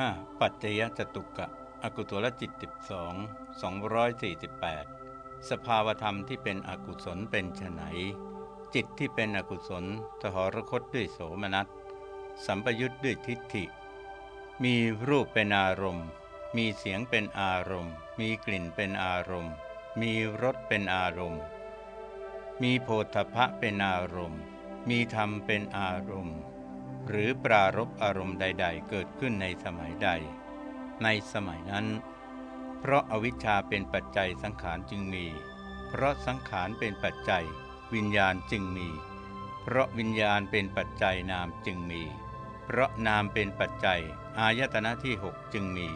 5. ปัจจยจตุกะ อกุศลจิต12 248สภาวธรรมที่เป็นอกุศลเป็นไฉนจิตที่เป็นอกุศลทหรคตด้วยโสมนัส สัมปยุทธ์ด้วยทิฏฐิ มีรูปเป็นอารมณ์ มีเสียงเป็นอารมณ์ มีกลิ่นเป็นอารมณ์ มีรสเป็นอารมณ์ มีโพธพะเป็นอารมณ์ มีธรรมเป็นอารมณ์ หรือปรารบอารมณ์ใด ๆ เกิดขึ้นในสมัยใด ในสมัยนั้น เพราะอาวิชชาเป็นปัจจัยสังขารจึงมี เพราะสังขารเป็นปัจจัย วิญญาณจึงมี เพราะวิญญาณเป็นปัจจัยนามจึงมี เพราะนามเป็นปัจจัย อายตนะที่หกจึงมี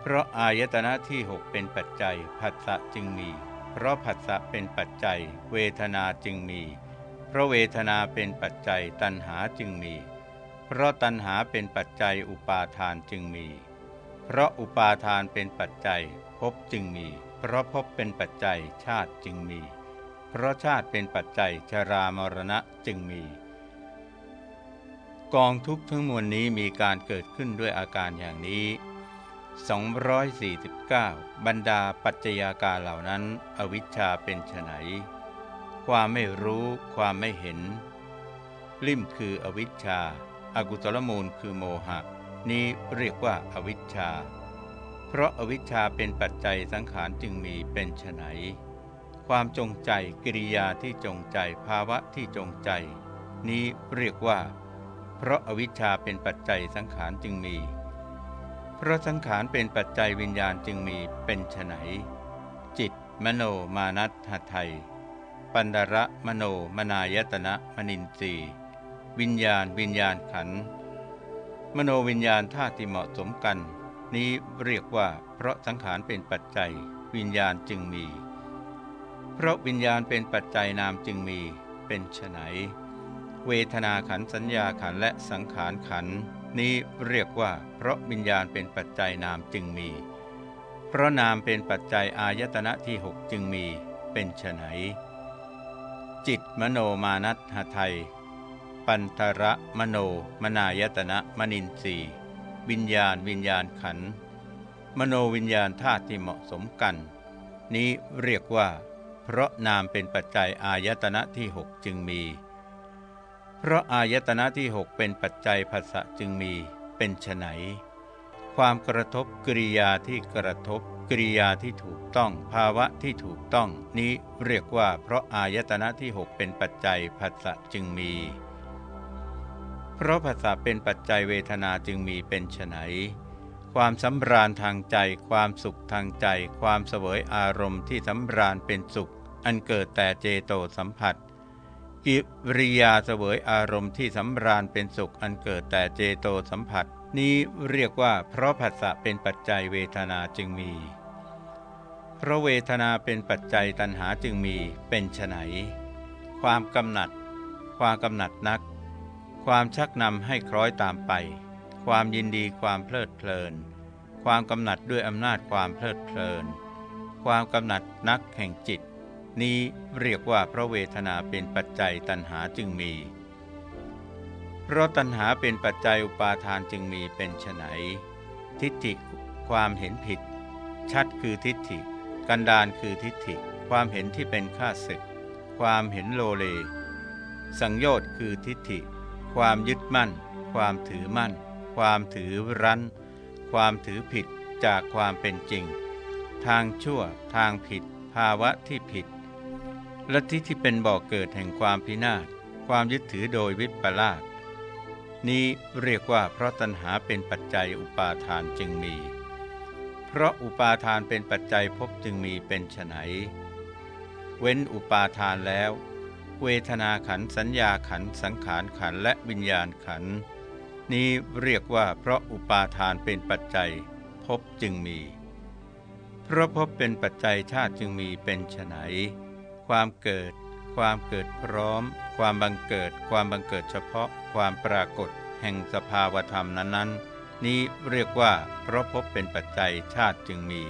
เพราะอายตนะที่หกเป็นปัจจัยผัสสะจึงมี เพราะผัสสะเป็นปัจจัย เวทนาจึงมี เพราะเวทนาเป็นปัจจัยตัณหาจึงมี เพราะตัณหาเป็นปัจจัยอุปาทานจึงมี เพราะอุปาทานเป็นปัจจัยภพจึงมี เพราะภพเป็นปัจจัยชาติจึงมี เพราะชาติเป็นปัจจัยชรามรณะจึงมี กองทุกทั้งมวลนี้มีการเกิดขึ้นด้วยอาการอย่างนี้ 249 บรรดาปัจจัยาการเหล่านั้น อวิชชาเป็นไฉน ความไม่รู้ความไม่เห็น ลิ่มคืออวิชชาอากุศลมูลคือโมหะ นี้เรียกว่าอาวิชชา เพราะอาวิชชาเป็นปัจจัยสังขารจึงมีเป็นไฉนความจงใจกิริยาที่จงใจภาวะที่จงใจ นี้เรียกว่า เพราะอาวิชชาเป็นปัจจัยสังขารจึงมี เพราะสังขารเป็นปัจจัยวิญญาณจึงมีเป็นไฉนจิต มโนมานัตหทัย ปันดระมโนมนายตนะมนินทรีวิญญาณวิญญาณขัน มโนวิญญาณท่าที่เหมาะสมกัน นี้เรียกว่าเพราะสังขารเป็นปัจจัย วิญญาณจึงมี เพราะวิญญาณเป็นปัจจัยนามจึงมี เป็นไฉนเวทนาขันสัญญาขันและสังขารขัน นี้เรียกว่า เพราะวิญญาณเป็นปัจจัยนามจึงมี เพราะนามเป็นปัจจัยอายตนะที่หกจึงมี เป็นไฉน จิตมโนมานัตหทัย ปันทระมโนมนายตนะมนินทรีวิญญาณวิญญาณขัน มโนวิญญาณธาตุที่เหมาะสมกัน นี้เรียกว่า เพราะนามเป็นปัจจัยอายตนะที่หกจึงมี เพราะอายตนะที่หกเป็นปัจจัยภาษะจึงมีเป็นไฉนความกระทบกริยาที่กระทบ กริยาที่ถูกต้อง ภาวะที่ถูกต้อง นี้เรียกว่าเพราะอายตนะที่หกเป็นปัจจัยผัสสะจึงมี เพราะผัสสะเป็นปัจจัยเวทนาจึงมีเป็นไฉนความสำราญทางใจ ความสุขทางใจ ความเสวยอารมณ์ที่สำราญเป็นสุข อันเกิดแต่เจโตสัมผัส กิริยาเสวยอารมณ์ที่สำราญเป็นสุข อันเกิดแต่เจโตสัมผัส นี้เรียกว่าเพราะผัสสะเป็นปัจจัยเวทนาจึงมี เพราะเวทนาเป็นปัจจัยตัณหาจึงมีเป็นไฉนความกำหนัด ความกำหนัดนัก ความชักนำให้คล้อยตามไป ความยินดีความเพลิดเพลิน ความกำหนัดด้วยอำนาจความเพลิดเพลิน ความกำหนัดนักแห่งจิต นี้เรียกว่าเพราะเวทนาเป็นปัจจัยตัณหาจึงมี เพราะตัณหาเป็นปัจจัยอุปาทานจึงมีเป็นไฉนทิฏฐิความเห็นผิด ชัดคือทิฏฐิ กันดานคือทิฏฐิ ความเห็นที่เป็นข้าศึก ความเห็นโลเล สังโยชน์คือทิฏฐิ ความยึดมั่น ความถือมั่น ความถือรั้น ความถือผิดจากความเป็นจริง ทางชั่ว ทางผิด ภาวะที่ผิดและที่ที่เป็นบ่อกเกิดแห่งความพินาศ ความยึดถือโดยวิปลาสนี้เรียกว่าเพราะตัณหาเป็นปัจจัยอุปาทานจึงมี เพราะอุปาทานเป็นปัจจัยพบจึงมีเป็นไฉนเว้นอุปาทานแล้ว เวทนาขันสัญญาขันสังขารขันและวิญญาณขัน นี้เรียกว่าเพราะอุปาทานเป็นปัจจัยพบจึงมี เพราะพบเป็นปัจจัยชาติจึงมีเป็นไฉนความเกิด ความเกิดพร้อม ความบังเกิด ความบังเกิดเฉพาะ ความปรากฏ แห่งสภาวธรรมนั้นๆ นี้เรียกว่าเพราะพบเป็นปัจจัยชาติจึงมี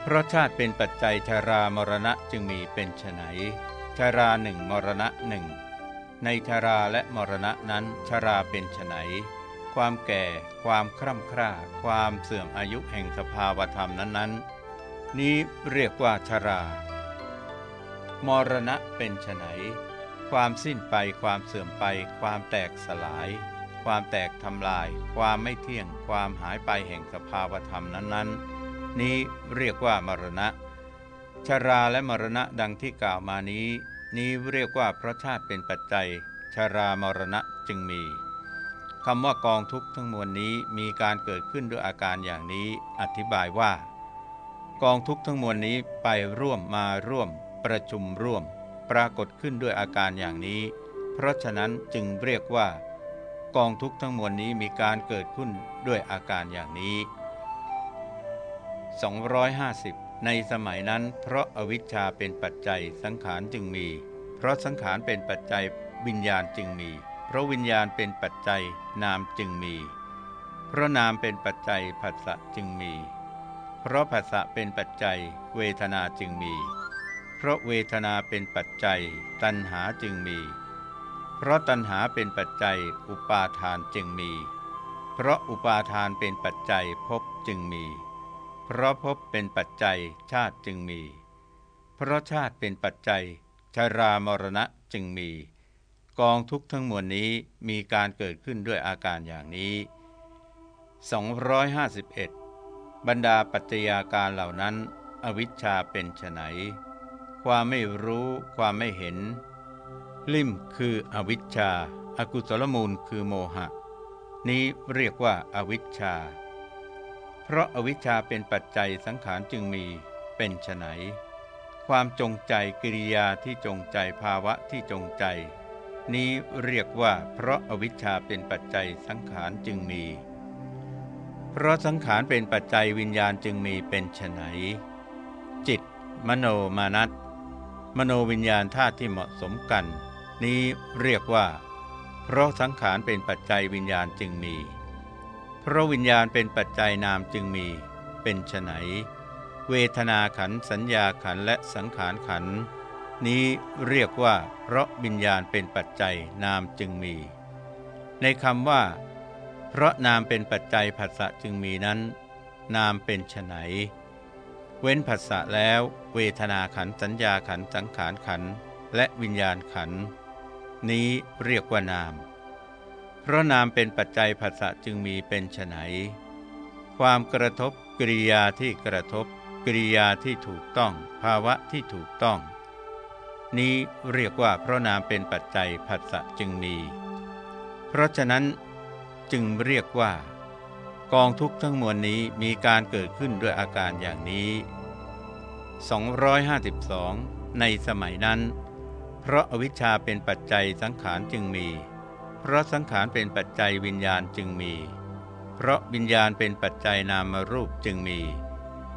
เพราะชาติเป็นปัจจัยชารามรณะจึงมีเป็นไฉนชาราหนึ่งมรณะหนึ่งในชาราและมรณะนั้นชาราเป็นไฉนความแก่ ความคร่ำคร่า ความเสื่อมอายุแห่งสภาวธรรมนั้นๆ นี้เรียกว่าชารามรณะเป็นไฉนความสิ้นไปความเสื่อมไป ความแตกสลาย ความแตกทำลาย ความไม่เที่ยง ความหายไปแห่งสภาวธรรมนั้นๆ นี้เรียกว่ามรณะ ชราและมรณะดังที่กล่าวมานี้ นี้เรียกว่าพระชาติเป็นปัจจัย ชรามรณะจึงมีคำว่ากองทุกข์ทั้งมวลนี้มีการเกิดขึ้นด้วยอาการอย่างนี้อธิบายว่า กองทุกข์ทั้งมวลนี้ไปร่วมมาร่วม ประชุมร่วม ปรากฏขึ้นด้วยอาการอย่างนี้ เพราะฉะนั้นจึงเรียกว่า กองทุกข์ทั้งมวลนี้มีการเกิดขึ้นด้วยอาการอย่างนี้ 250 ในสมัยนั้น เพราะอาวิชชาเป็นปัจจัยสังขารจึงมี เพราะสังขารเป็นปัจจัยวิญญาณจึงมี เพราะวิญญาณเป็นปัจจัยนามจึงมี เพราะนามเป็นปัจจัยผัสสะจึงมี เพราะผัสสะเป็นปัจจัยเวทนาจึงมี เพราะเวทนาเป็นปัจจัยตัณหาจึงมี เพราะตัณหาเป็นปัจจัยอุปาทานจึงมี เพราะอุปาทานเป็นปัจจัยภพจึงมี เพราะภพเป็นปัจจัยชาติจึงมี เพราะชาติเป็นปัจจัยชรามรณะจึงมี กองทุกทั้งมวลนี้มีการเกิดขึ้นด้วยอาการอย่างนี้ 251 บรรดาปัจจัยาการเหล่านั้น อวิชชาเป็นไฉนความไม่รู้ ความไม่เห็น ลิมคืออวิชชาอากุศลมูลคือโมหะ นี้เรียกว่าอาวิชชา เพราะอาวิชชาเป็นปัจจัยสังขารจึงมีเป็นไฉนความจงใจกิริยาที่จงใจภาวะที่จงใจ นี้เรียกว่า เพราะอาวิชชาเป็นปัจจัยสังขารจึงมี เพราะสังขารเป็นปัจจัยวิญญาณจึงมีเป็นไฉนจิต มโนมานัตมโนวิญญาณธาตุที่เหมาะสมกัน นี้เรียกว่า เพราะสังขารเป็นปัจจัยวิญญาณจึงมี เพราะวิญญาณเป็นปัจจัยนามจึงมี เป็นไฉนเวทนาขันสัญญาขันและสังขารขัน นี้เรียกว่า เพราะวิญญาณเป็นปัจจัยนามจึงมี ในคำว่า เพราะนามเป็นปัจจัยผัสสะจึงมีนั้น นามเป็นไฉนเว้นผัสสะแล้ว เวทนาขันสัญญาขันสังขารขันและวิญญาณขัน นี้เรียกว่านาม เพราะนามเป็นปัจจัยผัสสะจึงมีเป็นไฉนความกระทบกริยาที่กระทบ กริยาที่ถูกต้อง ภาวะที่ถูกต้อง นี้เรียกว่าเพราะนามเป็นปัจจัยผัสสะจึงมี เพราะฉะนั้นจึงเรียกว่า กองทุกข์ทั้งมวลนี้มีการเกิดขึ้นด้วยอาการอย่างนี้ 252 ในสมัยนั้น เพราะอวิชชาเป็นปัจจัยสังขารจึงมี เพราะสังขารเป็นปัจจัยวิญญาณจึงมี เพราะวิญญาณเป็นปัจจัยนามารูปจึงมี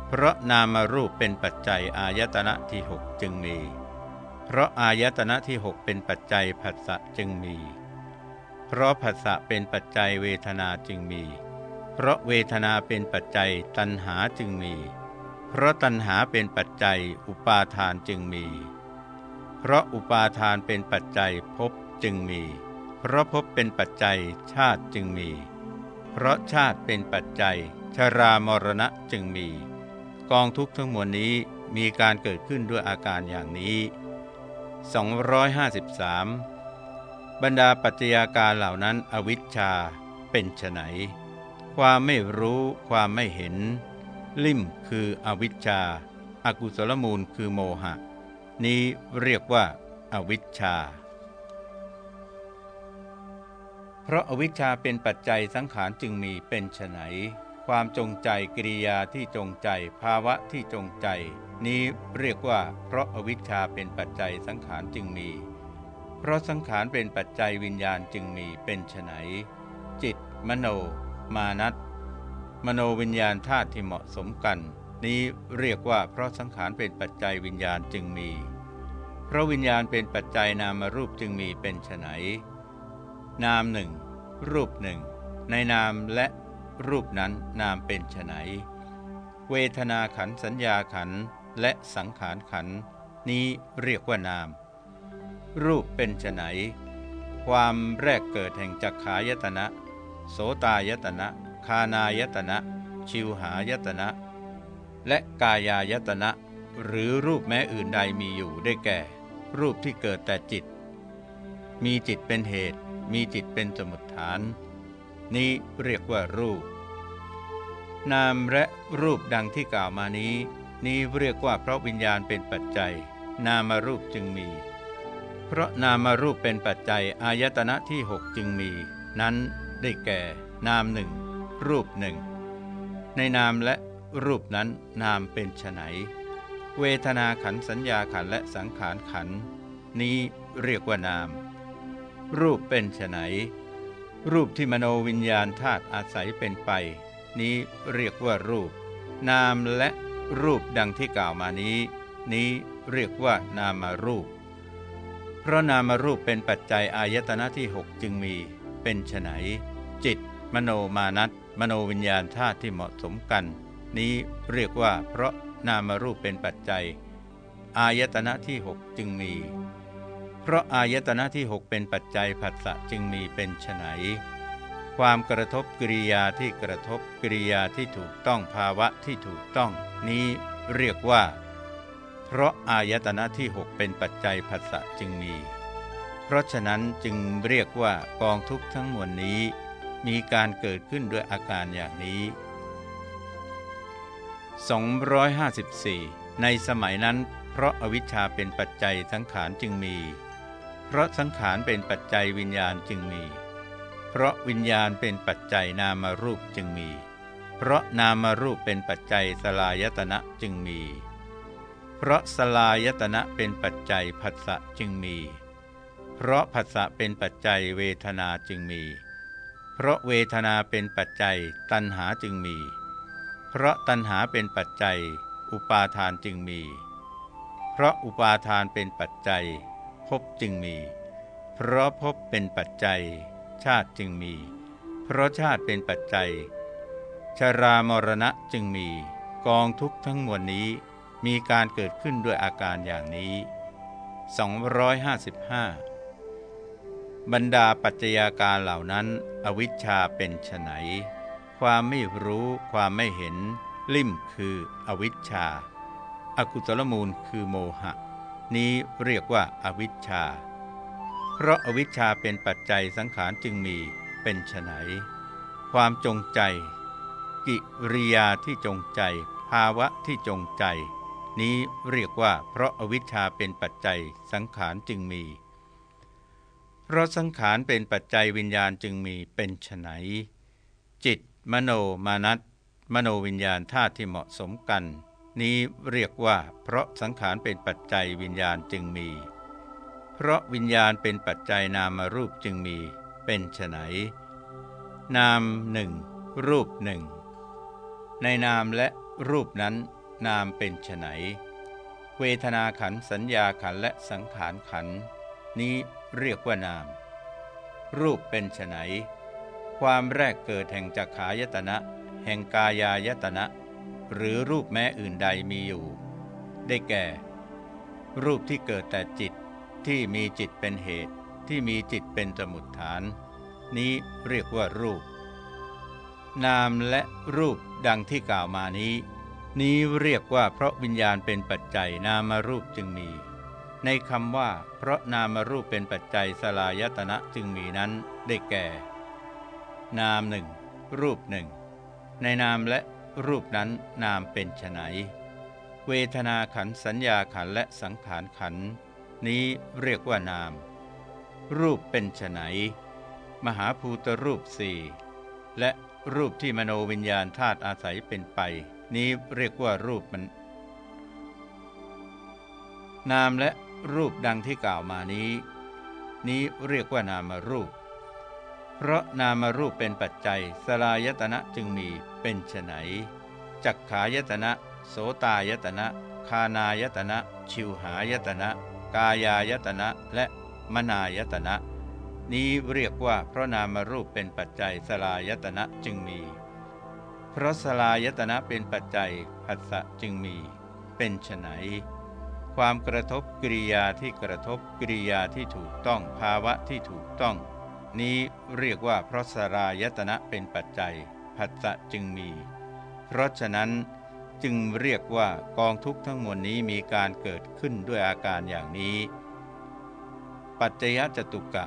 เพราะนามารูปเป็นปัจจัยอายตนะที่หกจึงมี เพราะอายตนะที่หกเป็นปัจจัยผัสสะจึงมี เพราะผัสสะเป็นปัจจัยเวทนาจึงมี เพราะเวทนาเป็นปัจจัยตัณหาจึงมี เพราะตัณหาเป็นปัจจัยอุปาทานจึงมี เพราะอุปาทานเป็นปัจจัยภพจึงมี เพราะภพเป็นปัจจัยชาติจึงมี เพราะชาติเป็นปัจจัย ชรามรณะจึงมี กองทุกข์ทั้งมวลนี้มีการเกิดขึ้นด้วยอาการอย่างนี้ 253 บรรดาปัจจัยาการเหล่านั้นอวิชชาเป็นไฉนความไม่รู้ความไม่เห็น ลิ่มคืออวิชชาอากุศลมูลคือโมหะ นี้เรียกว่าอาวิชชา เพราะอาวิชชาเป็นปัจจัยสังขารจึงมีเป็นไฉนความจงใจกิริยาที่จงใจ ภาวะที่จงใจ นี้เรียกว่า เพราะอาวิชชาเป็นปัจจัยสังขารจึงมี เพราะสังขารเป็นปัจจัยวิญญาณจึงมีเป็นไฉนจิต มโน มานัตมโนวิญญาณธาตุที่เหมาะสมกัน นี้เรียกว่าเพราะสังขารเป็นปัจจัยวิญญาณจึงมี เพราะวิญญาณเป็นปัจจัยนามารูปจึงมีเป็นไฉนนามหนึ่งรูปหนึ่งในนามและรูปนั้นนามเป็นไฉนเวทนาขันสัญญาขันและสังขารขันนี้เรียกว่านาม รูปเป็นไฉนความแรกเกิดแห่งจักขายตนะ โสตายตนะ คานายตนะ ชิวหายตนะ และกายายตนะ หรือรูปแม้อื่นใดมีอยู่ได้แก่ รูปที่เกิดแต่จิต มีจิตเป็นเหตุ มีจิตเป็นสมุดฐาน นี้เรียกว่ารูป นามและรูปดังที่กล่าวมานี้ นี้เรียกว่าเพราะวิญญาณเป็นปัจจัย นามารูปจึงมี เพราะนามารูปเป็นปัจจัยอายตนะที่หกจึงมี นั้นได้แก่ นามหนึ่งรูปหนึ่งในนามและ รูปนั้นนามเป็นไนเวทนาขันสัญญาขันและสังขารขัน นี้เรียกว่านาม รูปเป็นไนรูปที่มโนวิญญาณธาตุอาศัยเป็นไป นี้เรียกว่ารูป นามและรูปดังที่กล่าวมานี้ นี้เรียกว่านามารูป เพราะนามารูปเป็นปัจจัยอายตนะที่หกจึงมีเป็นไนจิต มโนมานัตมโนวิญญาณธาตุที่เหมาะสมกัน นี้เรียกว่าเพราะนามรูปเป็นปัจจัย อายตนะที่หกจึงมี เพราะอายตนะที่หกเป็นปัจจัยผัสสะจึงมีเป็นไฉนความกระทบกิริยาที่กระทบกิริยาที่ถูกต้องภาวะที่ถูกต้อง นี้เรียกว่า เพราะอายตนะที่หกเป็นปัจจัยผัสสะจึงมี เพราะฉะนั้นจึงเรียกว่ากองทุกข์ทั้งมวลนี้ มีการเกิดขึ้นด้วยอาการอย่างนี้ 254 ในสมัยนั้น เพราะอาวิชชาเป็นปัจจัยสังขารจึงมี เพราะสังขารเป็นปัจจัยวิญญาณจึงมี เพราะวิญญาณเป็นปัจจัยนามารูปจึงมี เพราะนามารูปเป็นปัจจัยสลายตนะจึงมี เพราะสลายตนะเป็นปัจจัยผัสสะจึงมี เพราะผัสสะเป็นปัจจัยเวทนาจึงมี เพราะเวทนาเป็นปัจจัยตัณหาจึงมี เพราะตัณหาเป็นปัจจัย อุปาทานจึงมี เพราะอุปาทานเป็นปัจจัยภพจึงมี เพราะภพเป็นปัจจัย ชาติจึงมี เพราะชาติเป็นปัจจัย ชรามรณะจึงมี กองทุกข์ทั้งมวลนี้มีการเกิดขึ้นด้วยอาการอย่างนี้ 255 บรรดาปัจจัยาการเหล่านั้น อวิชชาเป็นไฉน ความไม่รู้ความไม่เห็น ลิ่มคืออวิชชาอากุตลมูลคือโมหะ นี้เรียกว่าอาวิชชา เพราะอาวิชชาเป็นปัจจัยสังขารจึงมีเป็นไฉนความจงใจ กิริยาที่จงใจ ภาวะที่จงใจ นี้เรียกว่า เพราะอาวิชชาเป็นปัจจัยสังขารจึงมี เพราะสังขารเป็นปัจจัยวิญญาณจึงมีเป็นไฉน มโนมานัตมโนวิญญาณธาตุที่เหมาะสมกัน นี้เรียกว่าเพราะสังขารเป็นปัจจัยวิญญาณจึงมี เพราะวิญญาณเป็นปัจจัยนามารูปจึงมี เป็นไฉนนามหนึ่งรูปหนึ่งในนามและรูปนั้น นามเป็นไฉนเวทนาขันสัญญาขันและสังขารขันนี้เรียกว่านาม รูปเป็นไฉน ความแรกเกิดแห่งจักขายตนะ แห่งกายายตนะ หรือรูปแม้อื่นใดมีอยู่ ได้แก่ รูปที่เกิดแต่จิตที่มีจิตเป็นเหตุที่มีจิตเป็นสมุดฐาน นี้เรียกว่ารูป นามและรูปดังที่กล่าวมานี้ นี้เรียกว่าเพราะวิญญาณเป็นปัจจัยนามารูปจึงมี ในคำว่า เพราะนามรูปเป็นปัจจัยสลายตนะจึงมีนั้นได้แก่ นามหนึ่ง รูปหนึ่ง ในนามและรูปนั้นนามเป็นไฉนเวทนาขันสัญญาขันและสังขารขันนี้เรียกว่านาม รูปเป็นไฉนมหาภูตรูปสี่และรูปที่มโนวิญญาณธาตุอาศัยเป็นไป นี้เรียกว่ารูปมัน นามและรูปดังที่กล่าวมานี้ นี้เรียกว่านามรูป เพราะนามรูปเป็นปัจจัยสลายตนะจึงมีเป็นไฉนจักขายตนะ โสตายตนะ คานายตนะ ชิวหายตนะ กายายตนะ และมนายตนะ นี้เรียกว่าเพราะนามรูปเป็นปัจจัยสลายตนะจึงมี เพราะสลายตนะเป็นปัจจัยผัสสะจึงมี เป็นไฉนความกระทบกิริยาที่กระทบกิริยาที่ถูกต้องภาวะที่ถูกต้อง นี้เรียกว่าเพราะสรายตนะเป็นปัจจัยผัสสะจึงมี เพราะฉะนั้นจึงเรียกว่ากองทุกข์ทั้งมวลนี้มีการเกิดขึ้นด้วยอาการอย่างนี้ ปัจจยจตุกะ